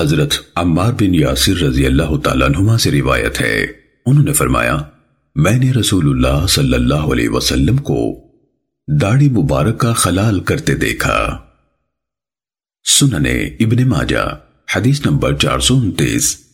حضرت عمار بن یاسر رضی اللہ تعالیٰ عنہما سے روایت ہے۔ انہوں نے فرمایا، میں نے رسول اللہ صلی اللہ علیہ وسلم کو داڑھی مبارک کا خلال کرتے دیکھا۔ سننے ابن ماجہ، حدیث نمبر چار سو انتیس۔